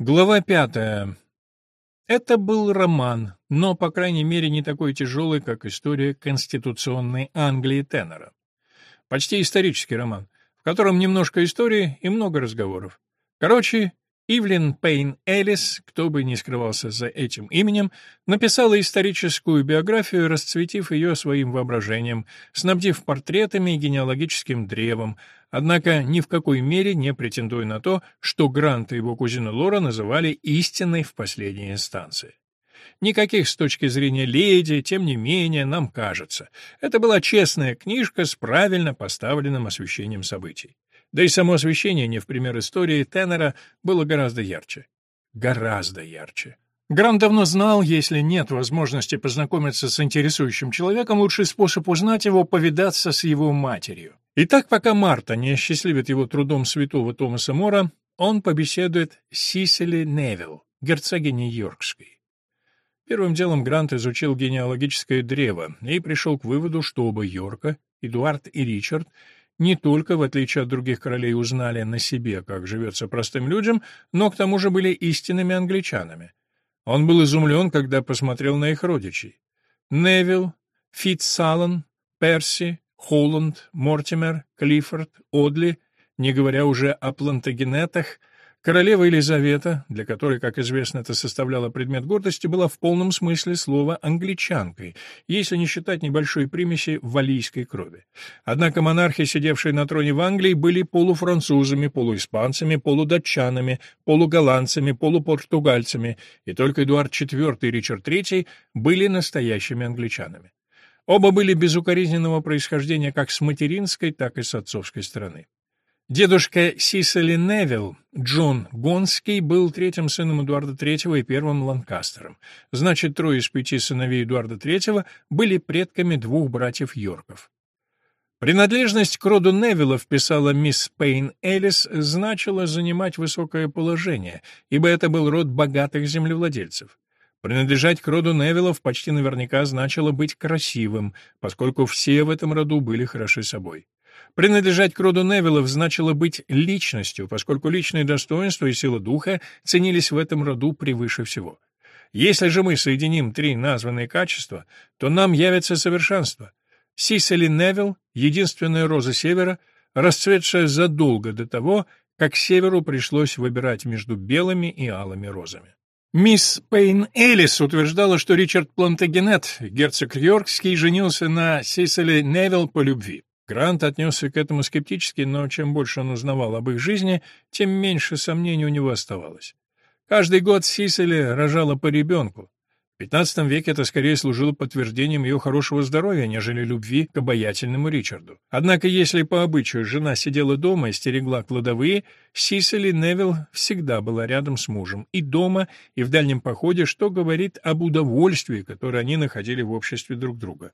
Глава пятая. Это был роман, но, по крайней мере, не такой тяжелый, как история конституционной Англии Теннера. Почти исторический роман, в котором немножко истории и много разговоров. Короче, Ивлин Пейн Элис, кто бы ни скрывался за этим именем, написала историческую биографию, расцветив ее своим воображением, снабдив портретами и генеалогическим древом, однако ни в какой мере не претендуя на то, что Грант и его кузина Лора называли истинной в последней инстанции. Никаких с точки зрения леди, тем не менее, нам кажется. Это была честная книжка с правильно поставленным освещением событий. Да и само освещение, не в пример истории Теннера, было гораздо ярче. Гораздо ярче. Грант давно знал, если нет возможности познакомиться с интересующим человеком, лучший способ узнать его — повидаться с его матерью. Итак, пока Марта не осчастливит его трудом святого Томаса Мора, он побеседует с Сисели Невилл, герцогиней Йоркской. Первым делом Грант изучил генеалогическое древо и пришел к выводу, что оба Йорка, Эдуард и Ричард, не только, в отличие от других королей, узнали на себе, как живется простым людям, но к тому же были истинными англичанами. Он был изумлен, когда посмотрел на их родичей. Невилл, Фитцаллен, Перси, Холланд, Мортимер, Клиффорд, Одли, не говоря уже о плантагенетах — Королева Елизавета, для которой, как известно, это составляло предмет гордости, была в полном смысле слова англичанкой, если не считать небольшой примеси валийской крови. Однако монархи, сидевшие на троне в Англии, были полуфранцузами, полуиспанцами, полудатчанами, полуголландцами, полупортугальцами, и только Эдуард IV и Ричард III были настоящими англичанами. Оба были безукоризненного происхождения как с материнской, так и с отцовской стороны. Дедушка Сисели Невилл, Джон Гонский, был третьим сыном Эдуарда III и первым Ланкастером. Значит, трое из пяти сыновей Эдуарда III были предками двух братьев Йорков. Принадлежность к роду Невиллов, писала мисс Пейн Элис, значила занимать высокое положение, ибо это был род богатых землевладельцев. Принадлежать к роду Невиллов почти наверняка значило быть красивым, поскольку все в этом роду были хороши собой. Принадлежать к роду Невиллов значило быть личностью, поскольку личные достоинства и сила духа ценились в этом роду превыше всего. Если же мы соединим три названные качества, то нам явится совершенство. Сисели Невилл — единственная роза Севера, расцветшая задолго до того, как Северу пришлось выбирать между белыми и алыми розами. Мисс Пейн Элис утверждала, что Ричард Плантагенет, герцог Йоркский, женился на Сиселе Невилл по любви. Грант отнесся к этому скептически, но чем больше он узнавал об их жизни, тем меньше сомнений у него оставалось. Каждый год Сисели рожала по ребенку. В XV веке это скорее служило подтверждением ее хорошего здоровья, нежели любви к обаятельному Ричарду. Однако, если по обычаю жена сидела дома и стерегла кладовые, Сисели Невилл всегда была рядом с мужем, и дома, и в дальнем походе, что говорит об удовольствии, которое они находили в обществе друг друга.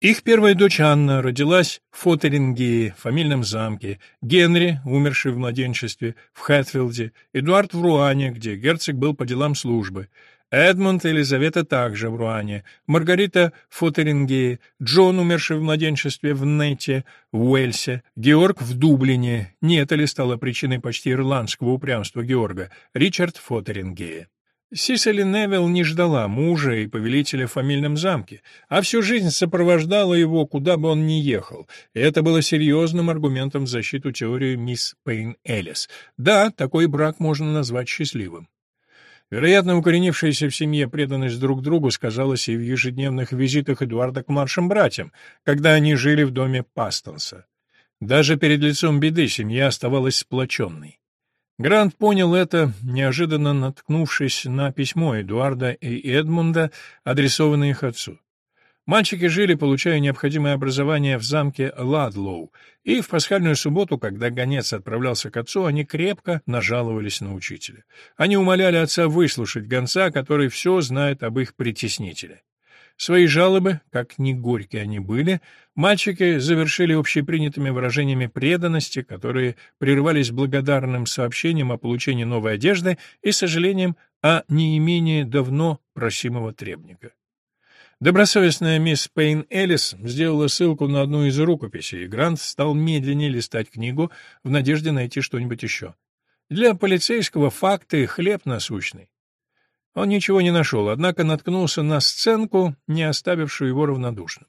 Их первая дочь Анна родилась в Фотерингее, фамильном замке, Генри, умерший в младенчестве, в Хэтфилде, Эдуард в Руане, где герцог был по делам службы, Эдмунд и Елизавета также в Руане, Маргарита в Фотерингее, Джон, умерший в младенчестве в Нете, в Уэльсе, Георг в Дублине, не это ли стало причиной почти ирландского упрямства Георга, Ричард в Фотерингее. Сисели Невилл не ждала мужа и повелителя в фамильном замке, а всю жизнь сопровождала его, куда бы он ни ехал, это было серьезным аргументом в защиту теории мисс Пейн Эллис. Да, такой брак можно назвать счастливым. Вероятно, укоренившаяся в семье преданность друг другу сказалась и в ежедневных визитах Эдуарда к младшим братьям, когда они жили в доме Пастонса. Даже перед лицом беды семья оставалась сплоченной. Грант понял это, неожиданно наткнувшись на письмо Эдуарда и Эдмунда, адресованное их отцу. Мальчики жили, получая необходимое образование в замке Ладлоу, и в пасхальную субботу, когда гонец отправлялся к отцу, они крепко нажаловались на учителя. Они умоляли отца выслушать гонца, который все знает об их притеснителе. Свои жалобы, как ни горькие они были, мальчики завершили общепринятыми выражениями преданности, которые прерывались благодарным сообщением о получении новой одежды и сожалением о неимении давно просимого требника. Добросовестная мисс Пейн Эллис сделала ссылку на одну из рукописей, и Грант стал медленнее листать книгу в надежде найти что-нибудь еще. Для полицейского факты — хлеб насущный. Он ничего не нашел, однако наткнулся на сценку, не оставившую его равнодушным.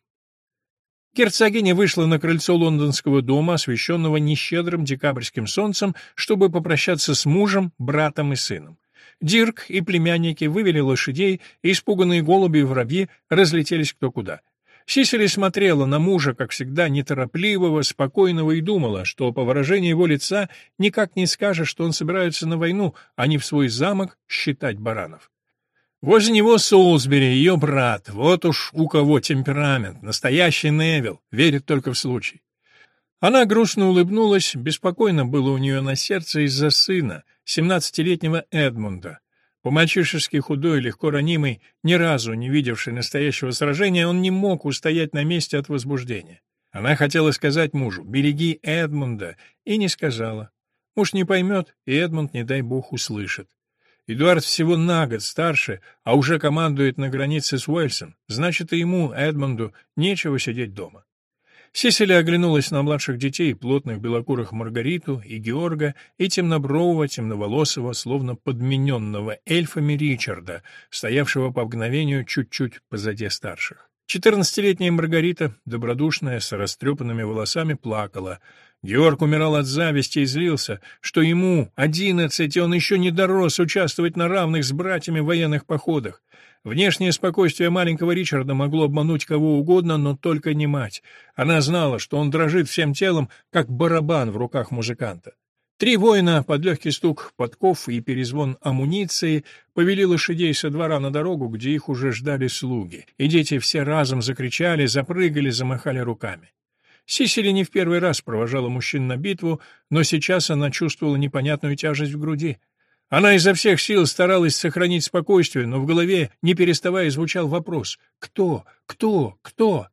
Герцогиня вышла на крыльцо лондонского дома, освещенного нещедрым декабрьским солнцем, чтобы попрощаться с мужем, братом и сыном. Дирк и племянники вывели лошадей, и испуганные голуби и воробьи разлетелись кто куда. Сисели смотрела на мужа, как всегда, неторопливого, спокойного, и думала, что по выражению его лица никак не скажешь, что он собирается на войну, а не в свой замок считать баранов. Возле него Солсбери, ее брат. Вот уж у кого темперамент. Настоящий Невил. Верит только в случай. Она грустно улыбнулась. Беспокойно было у нее на сердце из-за сына, семнадцатилетнего Эдмунда. По-мальчишески худой, легко ранимый, ни разу не видевший настоящего сражения, он не мог устоять на месте от возбуждения. Она хотела сказать мужу «береги Эдмунда» и не сказала. Муж не поймет, и Эдмунд, не дай бог, услышит. Эдуард всего на год старше, а уже командует на границе с Уэльсом. Значит, и ему, Эдмонду, нечего сидеть дома. Сесили оглянулась на младших детей, плотных белокурых Маргариту и Георга, и темнобрового, темноволосого, словно подмененного эльфами Ричарда, стоявшего по мгновению чуть-чуть позади старших. Четырнадцатилетняя Маргарита, добродушная, с растрепанными волосами, плакала. Георг умирал от зависти и злился, что ему, одиннадцать, он еще не дорос участвовать на равных с братьями в военных походах. Внешнее спокойствие маленького Ричарда могло обмануть кого угодно, но только не мать. Она знала, что он дрожит всем телом, как барабан в руках музыканта. Три воина под легкий стук подков и перезвон амуниции повели лошадей со двора на дорогу, где их уже ждали слуги, и дети все разом закричали, запрыгали, замахали руками. Сисили не в первый раз провожала мужчин на битву, но сейчас она чувствовала непонятную тяжесть в груди. Она изо всех сил старалась сохранить спокойствие, но в голове, не переставая, звучал вопрос «Кто? Кто? Кто?».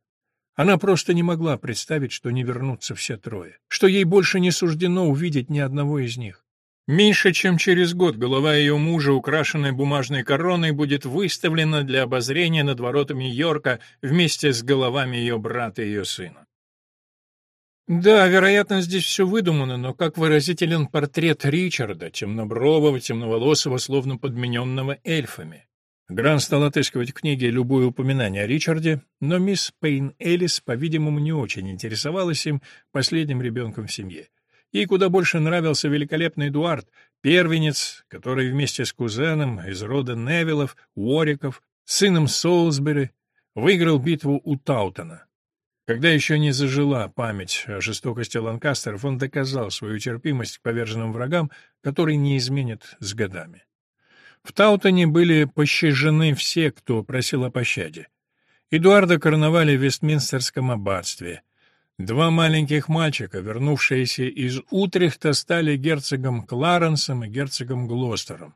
Она просто не могла представить, что не вернутся все трое, что ей больше не суждено увидеть ни одного из них. Меньше чем через год голова ее мужа, украшенная бумажной короной, будет выставлена для обозрения над воротами Йорка вместе с головами ее брата и ее сына. Да, вероятно, здесь все выдумано, но как выразителен портрет Ричарда, темнобрового, темноволосого, словно подмененного эльфами. Гран стал отыскивать в книге любое упоминание о Ричарде, но мисс Пейн Элис, по-видимому, не очень интересовалась им, последним ребенком в семье. Ей куда больше нравился великолепный Эдуард, первенец, который вместе с кузеном из рода Невиллов, Уориков, сыном Солсбери, выиграл битву у Таутона. Когда еще не зажила память о жестокости Ланкастеров, он доказал свою терпимость к поверженным врагам, который не изменит с годами. В Таутоне были пощажены все, кто просил о пощаде. Эдуарда короновали в Вестминстерском аббатстве. Два маленьких мальчика, вернувшиеся из Утрехта, стали герцогом Кларенсом и герцогом Глостером.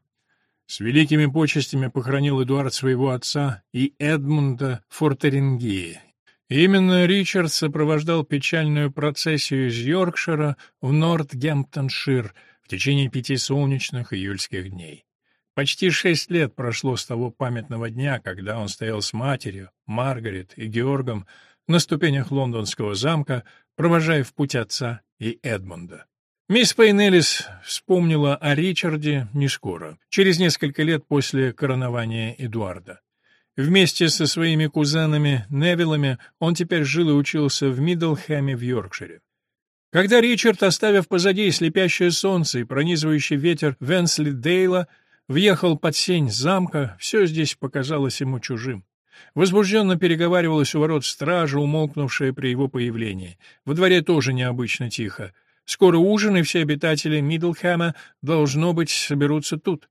С великими почестями похоронил Эдуард своего отца и Эдмунда Фортерингии. Именно Ричард сопровождал печальную процессию из Йоркшира в Нортгемптоншир в течение пяти солнечных июльских дней. Почти шесть лет прошло с того памятного дня, когда он стоял с матерью, Маргарет и Георгом на ступенях лондонского замка, провожая в путь отца и Эдмунда. Мисс Пейнелис вспомнила о Ричарде не скоро, через несколько лет после коронования Эдуарда. Вместе со своими кузенами Невиллами он теперь жил и учился в Миддлхэме в Йоркшире. Когда Ричард, оставив позади слепящее солнце и пронизывающий ветер Венсли Дейла, въехал под сень замка, все здесь показалось ему чужим. Возбужденно переговаривалась у ворот стража, умолкнувшая при его появлении. Во дворе тоже необычно тихо. Скоро ужин, и все обитатели Миддлхэма, должно быть, соберутся тут.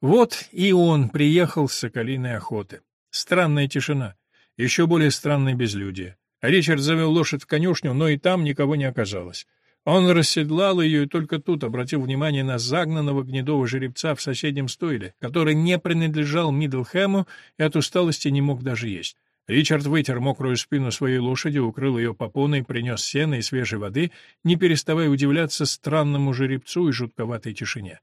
Вот и он приехал с соколиной охоты. Странная тишина. Еще более странное безлюдие. Ричард завел лошадь в конюшню, но и там никого не оказалось. Он расседлал ее и только тут обратил внимание на загнанного гнедого жеребца в соседнем стойле, который не принадлежал Миддлхэму и от усталости не мог даже есть. Ричард вытер мокрую спину своей лошади, укрыл ее попоной, принес сено и свежей воды, не переставая удивляться странному жеребцу и жутковатой тишине.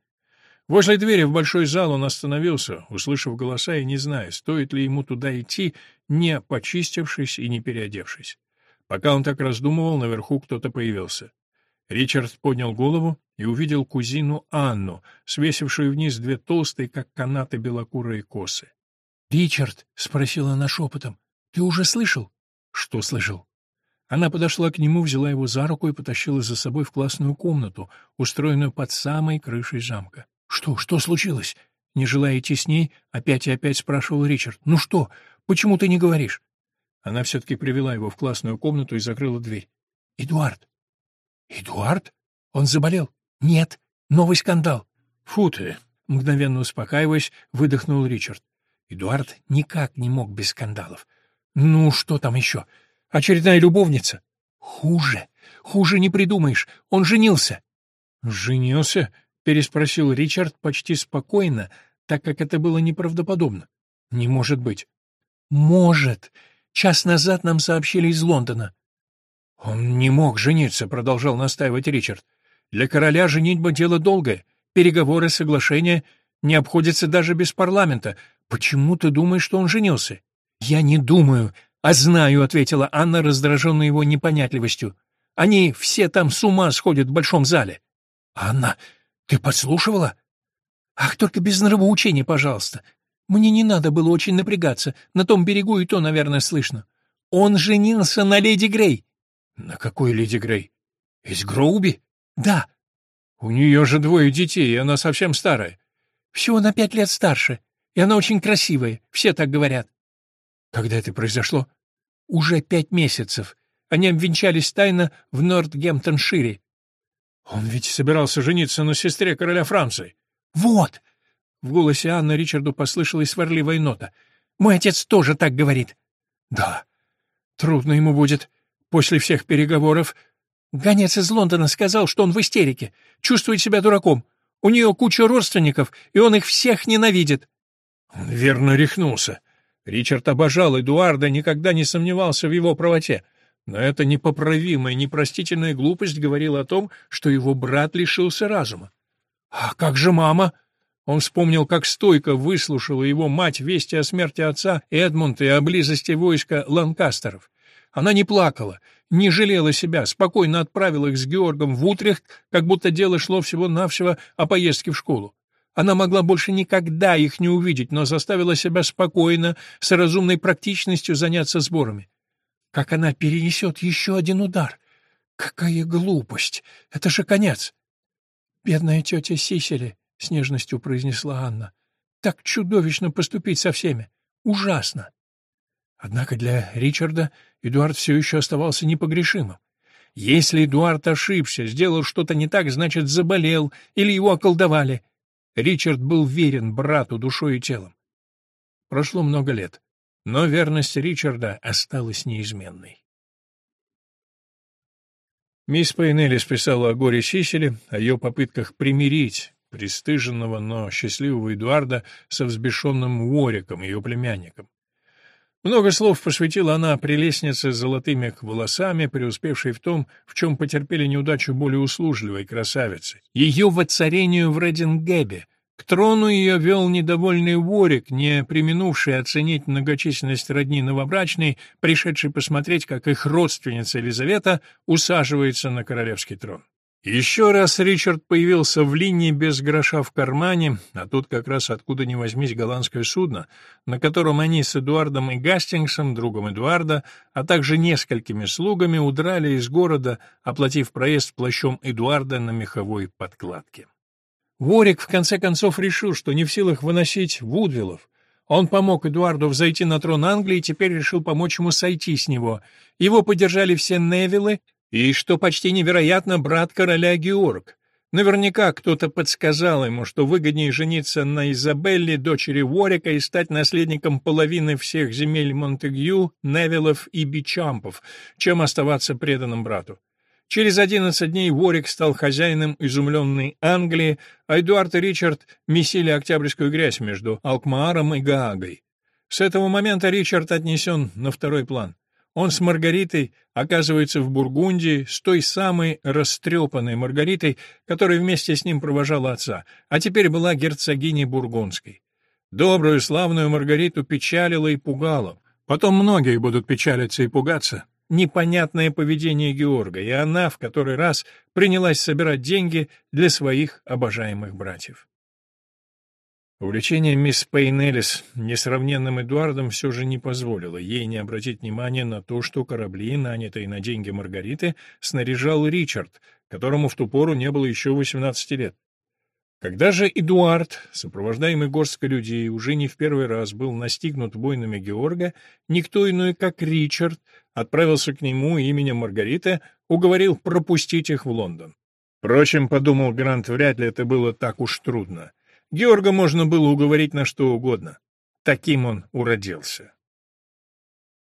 Возле двери в большой зал он остановился, услышав голоса и не зная, стоит ли ему туда идти, не почистившись и не переодевшись. Пока он так раздумывал, наверху кто-то появился. Ричард поднял голову и увидел кузину Анну, свесившую вниз две толстые, как канаты, белокурые косы. — Ричард, — спросила она шепотом, — ты уже слышал? — Что слышал? Она подошла к нему, взяла его за руку и потащила за собой в классную комнату, устроенную под самой крышей замка. — Что, что случилось? Не желая идти с ней, опять и опять спрашивал Ричард. — Ну что, почему ты не говоришь? Она все-таки привела его в классную комнату и закрыла дверь. — Эдуард, «Эдуард? Он заболел?» «Нет. Новый скандал». «Фу ты!» — мгновенно успокаиваясь, выдохнул Ричард. Эдуард никак не мог без скандалов. «Ну, что там еще? Очередная любовница?» «Хуже. Хуже не придумаешь. Он женился». «Женился?» — переспросил Ричард почти спокойно, так как это было неправдоподобно. «Не может быть». «Может. Час назад нам сообщили из Лондона. «Он не мог жениться», — продолжал настаивать Ричард. «Для короля женитьба — дело долгое. Переговоры, соглашения не обходятся даже без парламента. Почему ты думаешь, что он женился?» «Я не думаю, а знаю», — ответила Анна, раздраженная его непонятливостью. «Они все там с ума сходят в большом зале». «Анна, ты подслушивала?» «Ах, только без нравоучений, пожалуйста. Мне не надо было очень напрягаться. На том берегу и то, наверное, слышно. Он женился на леди Грей. «На какой леди Грей? Из Гроуби?» «Да». «У нее же двое детей, и она совсем старая». «Всего на пять лет старше, и она очень красивая, все так говорят». «Когда это произошло?» «Уже пять месяцев. Они обвенчались тайно в Нортгемптоншире». «Он ведь собирался жениться на сестре короля Франции». «Вот!» В голосе Анны Ричарду послышалась сварливая нота. «Мой отец тоже так говорит». «Да, трудно ему будет. После всех переговоров гонец из Лондона сказал, что он в истерике, чувствует себя дураком. У нее куча родственников, и он их всех ненавидит. Верно рехнулся. Ричард обожал Эдуарда, никогда не сомневался в его правоте. Но эта непоправимая, непростительная глупость говорила о том, что его брат лишился разума. «А как же мама?» Он вспомнил, как стойко выслушала его мать вести о смерти отца Эдмунда и о близости войска Ланкастеров. Она не плакала, не жалела себя, спокойно отправила их с Георгом в Утрехт, как будто дело шло всего-навсего о поездке в школу. Она могла больше никогда их не увидеть, но заставила себя спокойно, с разумной практичностью заняться сборами. Как она перенесет еще один удар? Какая глупость! Это же конец! «Бедная тетя Сисели», — с нежностью произнесла Анна. «Так чудовищно поступить со всеми! Ужасно!» Однако для Ричарда Эдуард все еще оставался непогрешимым. Если Эдуард ошибся, сделал что-то не так, значит, заболел или его околдовали. Ричард был верен брату душой и телом. Прошло много лет, но верность Ричарда осталась неизменной. Мисс Пейнелли списала о горе Сиселе, о ее попытках примирить пристыженного, но счастливого Эдуарда со взбешенным Уориком, ее племянником. Много слов посвятила она прелестнице с золотыми волосами, преуспевшей в том, в чем потерпели неудачу более услужливой красавицы. Ее воцарению в Редингебе. К трону ее вел недовольный ворик, не применувший оценить многочисленность родни новобрачной, пришедший посмотреть, как их родственница Елизавета усаживается на королевский трон. Еще раз Ричард появился в линии без гроша в кармане, а тут как раз откуда ни возьмись голландское судно, на котором они с Эдуардом и Гастингсом, другом Эдуарда, а также несколькими слугами удрали из города, оплатив проезд плащом Эдуарда на меховой подкладке. Ворик в конце концов решил, что не в силах выносить Вудвиллов. Он помог Эдуарду взойти на трон Англии и теперь решил помочь ему сойти с него. Его поддержали все Невиллы, и, что почти невероятно, брат короля Георг. Наверняка кто-то подсказал ему, что выгоднее жениться на Изабелле, дочери Ворика, и стать наследником половины всех земель Монтегю, Невиллов и Бичампов, чем оставаться преданным брату. Через одиннадцать дней Ворик стал хозяином изумленной Англии, а Эдуард и Ричард месили октябрьскую грязь между Алкмааром и Гаагой. С этого момента Ричард отнесен на второй план. Он с Маргаритой оказывается в Бургундии, с той самой растрепанной Маргаритой, которая вместе с ним провожала отца, а теперь была герцогиней Бургундской. Добрую, славную Маргариту печалила и пугала. Потом многие будут печалиться и пугаться. непонятное поведение Георга, и она в который раз принялась собирать деньги для своих обожаемых братьев. Увлечение мисс Пейн Элис несравненным Эдуардом все же не позволило ей не обратить внимания на то, что корабли, нанятые на деньги Маргариты, снаряжал Ричард, которому в ту пору не было еще 18 лет. Когда же Эдуард, сопровождаемый горсткой людей, уже не в первый раз был настигнут воинами Георга, никто иной, как Ричард, отправился к нему именем Маргариты, уговорил пропустить их в Лондон. Впрочем, подумал Грант, вряд ли это было так уж трудно. Георга можно было уговорить на что угодно. Таким он уродился.